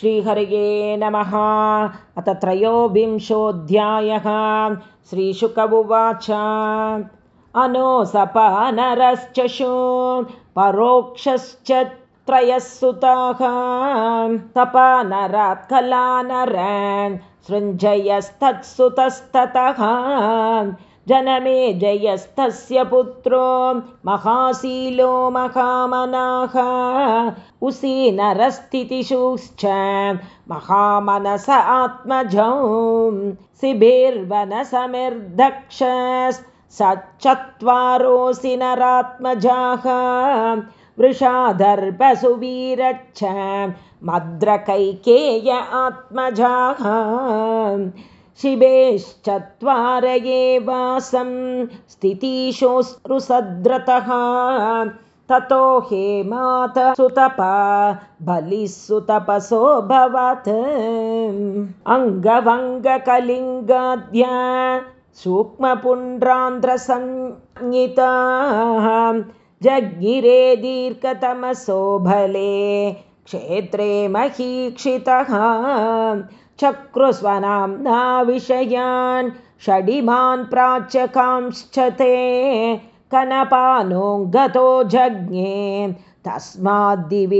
श्रीहरये नमः। अथ त्रयोविंशोऽध्यायः। श्रीशुक उवाच अनोसपानरश्चशो परोक्षश्च त्रयः सुताः सपानरात् कलानरान् सृञ्जयस्तत्सुतस्ततः जनमे जयस्तस्य पुत्रो महाशीलो महामनाः। उसीनरस्थितिषुश्च महामनस आत्मजौ शिभिर्वनसमिर्दक्ष स चत्वारोऽसि नरात्मजाः। वृषादर्पसुवीरच्छ मद्रकैकेय आत्मजाः शिवेश्चत्वार एवासं स्थितिशोऽश्रुसद्रतः ततो हेमात सुतपा बलिः सुतपसोऽभवत् अङ्गभङ्गकलिङ्गाद्य सूक्ष्मपुण्ड्रान्ध्रसंज्ञिताः। जज्ञिरे दीर्घतमसो भले क्षेत्रे महीक्षितः चक्रुस्वनाम्ना विषयान् षडिमान् प्राच्यकांश्च ते कनपानो गतो जज्ञे तस्माद्दिविरतस्ततः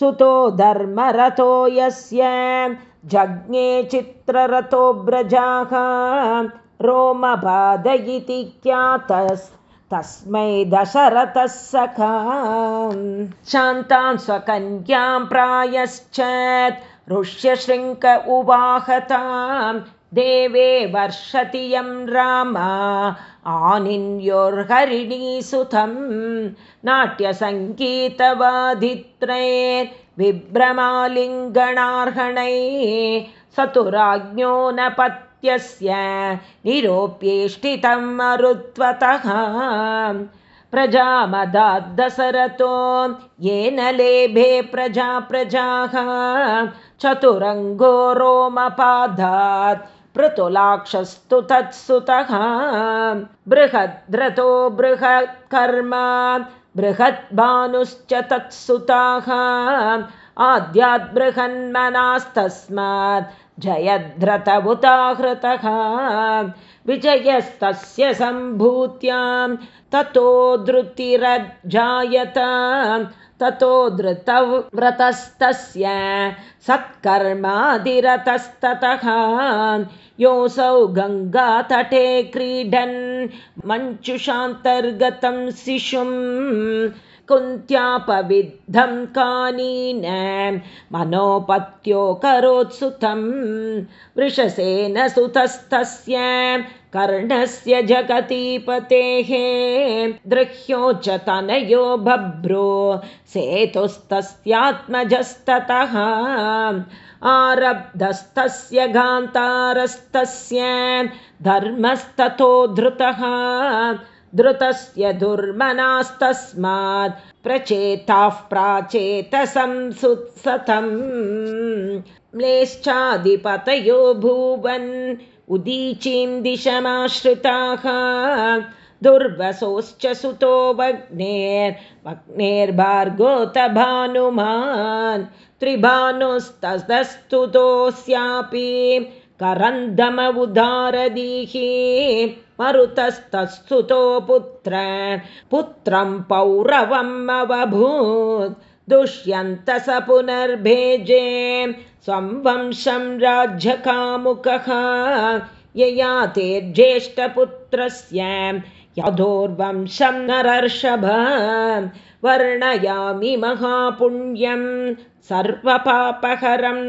सुतो धर्मरथो यस्य जज्ञे चित्ररथो व्रजाः रोमपाद इति ख्यातस् तस्मै दशरथः सखा शान्तां स्वकन्यां प्रायश्च ऋष्यशृङ्क उवाहतां देवे वर्षति यं रामा। आनिन्योर्हरिणीसुतं नाट्यसङ्गीतवादित्रैर्विभ्रमालिङ्गणार्हणैः सतुराज्ञो न पत् निरोप्येष्टितं मरुत्वतः प्रजामदाद्दशरथो येन लेभे प्रजा प्रजाः। चतुरङ्गो रोमपादात् पृथुलाक्षस्तु तत्सुतः। बृहद्रतो बृहत्कर्म बृहद्भानुश्च तत्सुताः। आद्याद्बृहन्मनास्तस्मात् जयद्रतबुताहृतः। विजयस्तस्य सम्भूत्यां ततो धृतिरजायत ततो धृतव्रतस्तस्य सत्कर्मादिरतस्ततः। योऽसौ गङ्गातटे क्रीडन् मञ्चुषान्तर्गतं शिशुम् कुन्त्यापविद्धं कानीन मनोपत्यो करोत्सुतं वृषसेन सुतस्तस्य कर्णस्य जगतीपतेः दृह्यो च तनयो बभ्रो सेतुस्तस्यात्मजस्ततः आरब्धस्तस्य गान्तारस्तस्य धर्मस्ततो धृतः धृतस्य दुर्मनास्तस्मात् प्रचेताः प्राचेतसंसुत्सतं म्लेश्चाधिपतयो भुवन् उदीचीं दिशमाश्रिताः। दुर्वसोश्च सुतो वग्नेर्वग्नेर्भार्गोत भानुमान् त्रिभानुस्तस्तस्तुतोऽस्यापि करन्दम उदारदीहि मरुतस्तस्तुतो पुत्र पुत्रं पौरवम् अवभूत् दुष्यन्त स पुनर्भेजे स्वं वंशं राज्यकामुकः ययातेर्ज्येष्ठपुत्रस्य यथोर्वंशं नरर्षभ वर्णयामि महापुण्यं सर्वपापहरं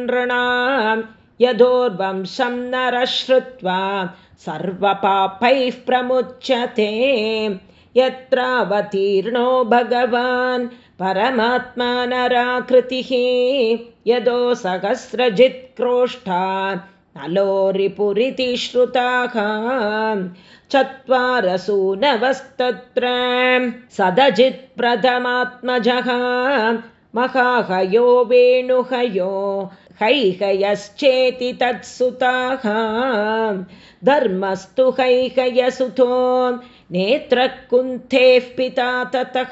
नृणां यथोर्वंशं नरश्रुत्वा सर्वपापैः प्रमुच्यते। यत्रावतीर्णो भगवान् परमात्मा नराकृतिः यदो सहस्रजित्क्रोष्ठा नलोरिपुरिति श्रुताः। चत्वारसूनवस्तत्र सदजित्प्रथमात्मजः महाहयो वेणुहयो हैहयश्चेति तत्सुताः। धर्मस्तु हैहयसुतो। नेत्रकुन्थेः पिता ततः।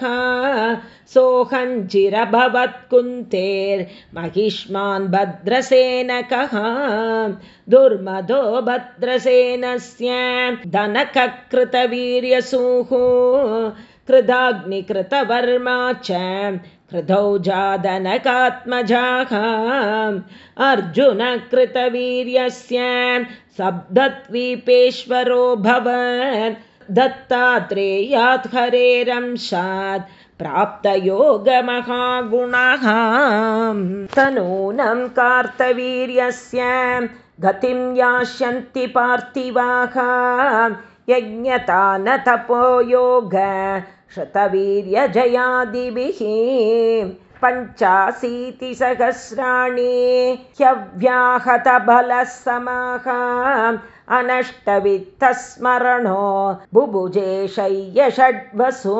सोऽहञ्चिरभवत्कुन्तेर्महिष्मान् भद्रसेनकः। दुर्मदो भद्रसेनस्य धनककृतवीर्यसूः। कृदाग्निकृतवर्मा च कृतौ जादनकात्मजाः अर्जुनकृतवीर्यस्य सप्तद्वीपेश्वरो भवन्। दत्तात्रेयात् हरेरंशात् प्राप्तयोगमहागुणः तनूनं कार्तवीर्यस्य गतिं यास्यन्ति पार्थिवाः। यज्ञता न तपोयोग श्रुतवीर्यजयादिभिः पञ्चाशीतिसहस्राणि ह्यव्याहतबलः समाः अनष्टवित्तस्मरणो बुभुजे शय्यषड्वसु।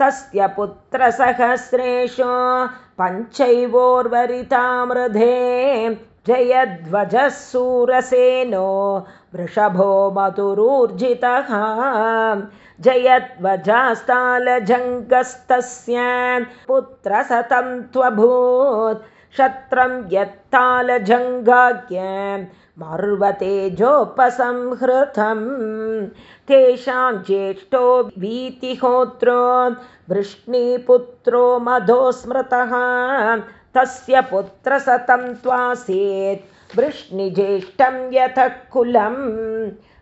तस्य पुत्रसहस्रेषु पञ्चैवोर्वरितामृधे जयध्वजः सूरसेनो वृषभो मधुरूर्जितः। जयध्वजास्तालजङ्गस्तस्य पुत्रसतं त्वभूत्। शत्रं यत्तालजङ्गाज्ञ मर्वतेजोपसंहृतं तेषां ज्येष्ठो वीतिहोत्रो वृष्णीपुत्रो मधोस्मृतः। तस्य पुत्रसतं त्वासीत् वृष्णिज्येष्ठं यतः कुलं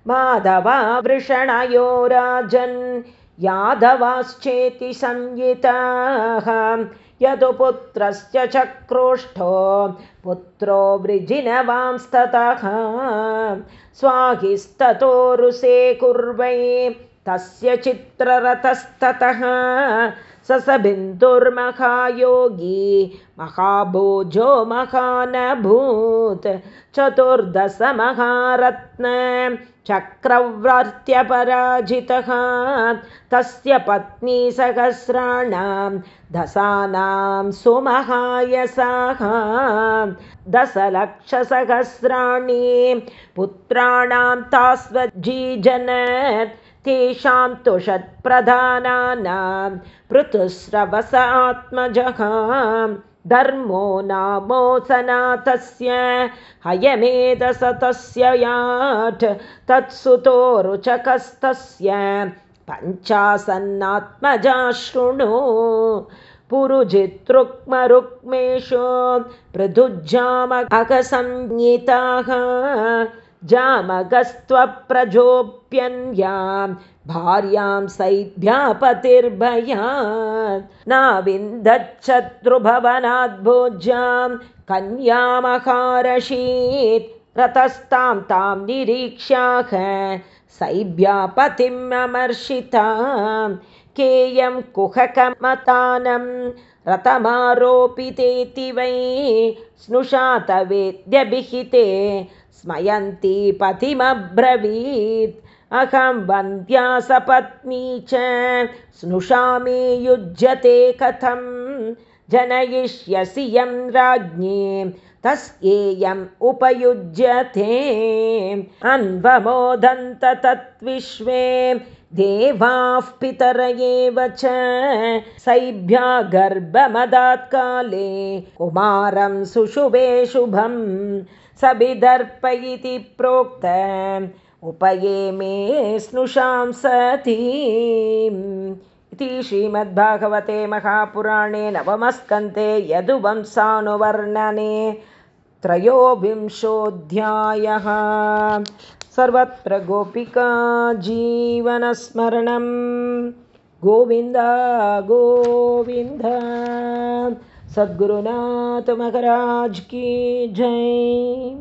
माधवा वृषणयो राजन् यादवाश्चेति संहिताः। यदुपुत्रस्य चक्रोष्ठो पुत्रो वृजिनवांस्ततः। स्वाहिस्ततोरुसे कुर्वै तस्य चित्ररथस्ततः ससबिन्दुर्महायोगी महाभोजो महानभूत् चतुर्दशमहारत्न चक्रव्रात्यपराजितः तस्य पत्नी सहस्राणां दशानां सुमहायसाः दशलक्षसहस्राणि पुत्राणां तास्वजीजनत् तेषां तु षट्प्रधानानां पृथुस्रवसात्मजः धर्मो नामो सनातस्य हयमेधसतस्य याट् तत्सुतो रुचकस्तस्य पञ्चासन्नात्मजा शृणु पुरुजितृक्मरुक्मेषु पृथुजामकसंज्ञिताः जामगस्त्वप्रजोप्यन्यां भार्यां सैभ्यापतिर्भयात् नाविन्दच्छत्रुभवनाद्भोज्यां कन्यामहारशीत् रतस्तां तां निरीक्ष्याः सैभ्यापतिम् अमर्षितां केयं कुहकमतानं रतमारोपितेति वै स्नुषातवेद्यभिहिते स्मयन्ती पतिमब्रवीत्। अहं वन्द्या सपत्नी च। स्नुषामि युज्यते कथं? जनयिष्यसि यं राज्ञी। तस्येयम् उपयुज्यते। अन्वमोदन्त तत्विश्वे। देवाः पितर एव च। सैभ्या गर्भमदात् काले कुमारं सुशुभे शुभम् सबिदर्प इति प्रोक्त उपये मे स्नुषां सती इति श्रीमद्भागवते महापुराणे नवमस्कन्ते यदुवंसानुवर्णने त्रयोविंशोऽध्यायः। सर्वत्र गोपिका जीवनस्मरणं गोविन्द गोविन्द सद्गुरुनाथ महाराज की जय